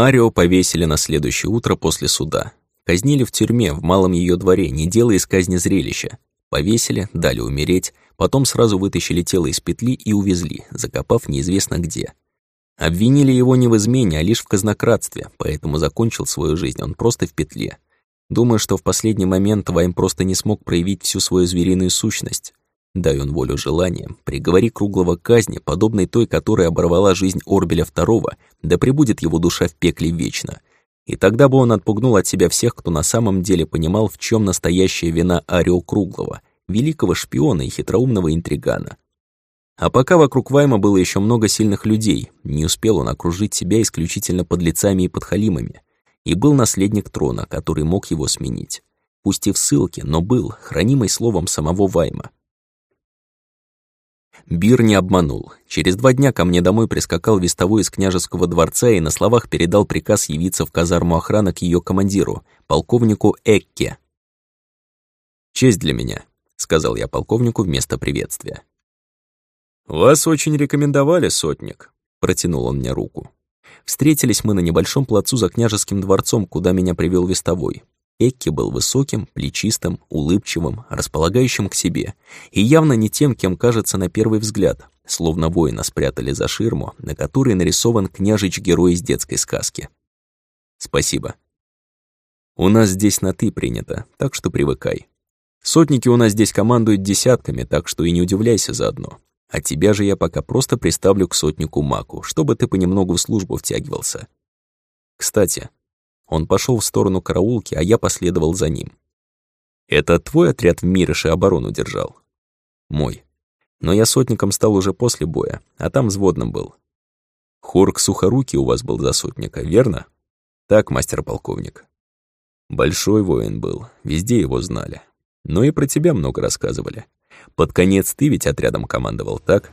Арио повесили на следующее утро после суда. Казнили в тюрьме, в малом ее дворе, не делая из казни зрелища. Повесили, дали умереть, потом сразу вытащили тело из петли и увезли, закопав неизвестно где. Обвинили его не в измене, а лишь в казнократстве, поэтому закончил свою жизнь он просто в петле. Думаю, что в последний момент Вайм просто не смог проявить всю свою звериную сущность. Дай он волю желаниям, приговори круглого казни, подобной той, которая оборвала жизнь Орбеля II, да пребудет его душа в пекле вечно. И тогда бы он отпугнул от себя всех, кто на самом деле понимал, в чем настоящая вина Орел Круглого, великого шпиона и хитроумного интригана. А пока вокруг Вайма было еще много сильных людей, не успел он окружить себя исключительно подлецами и подхалимами, и был наследник трона, который мог его сменить. Пусть и в ссылке, но был, хранимый словом самого Вайма. Бир не обманул. Через два дня ко мне домой прискакал вестовой из княжеского дворца и на словах передал приказ явиться в казарму охраны к ее командиру, полковнику Экке. «Честь для меня», — сказал я полковнику вместо приветствия. «Вас очень рекомендовали, сотник», — протянул он мне руку. Встретились мы на небольшом плацу за княжеским дворцом, куда меня привел вестовой. Экки был высоким, плечистым, улыбчивым, располагающим к себе, и явно не тем, кем кажется на первый взгляд, словно воина спрятали за ширму, на которой нарисован княжич-герой из детской сказки. «Спасибо. У нас здесь на «ты» принято, так что привыкай. Сотники у нас здесь командуют десятками, так что и не удивляйся заодно. А тебя же я пока просто приставлю к сотнику Маку, чтобы ты понемногу в службу втягивался. Кстати, он пошел в сторону караулки, а я последовал за ним. «Это твой отряд в Мирыше оборону держал?» «Мой. Но я сотником стал уже после боя, а там взводным был. Хорк Сухорукий у вас был за сотника, верно?» «Так, мастер-полковник». Большой воин был, везде его знали. Но и про тебя много рассказывали. Под конец ты ведь отрядом командовал, так?»